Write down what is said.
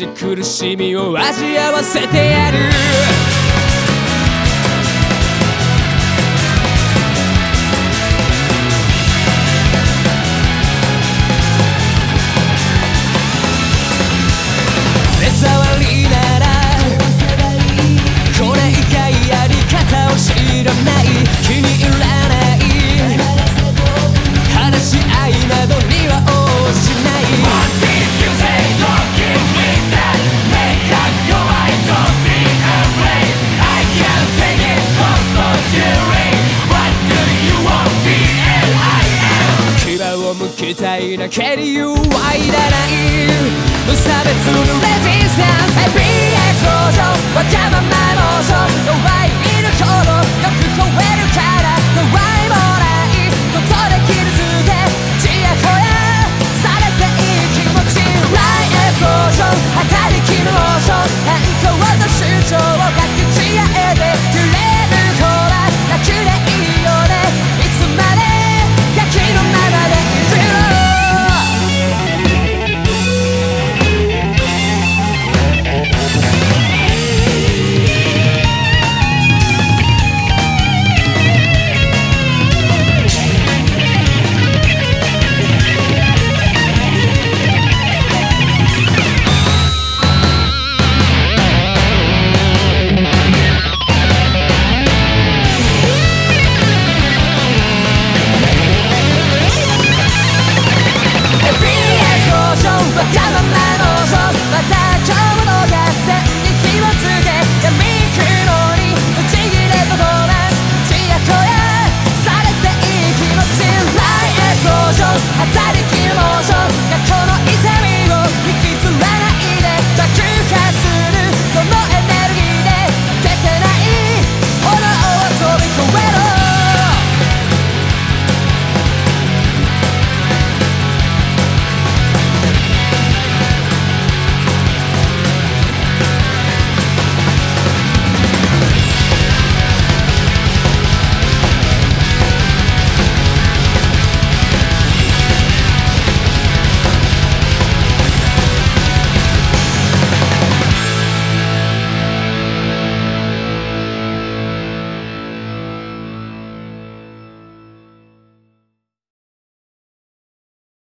じ苦しみを味わわせてやる。期待なけり弱いらない。無差別のレ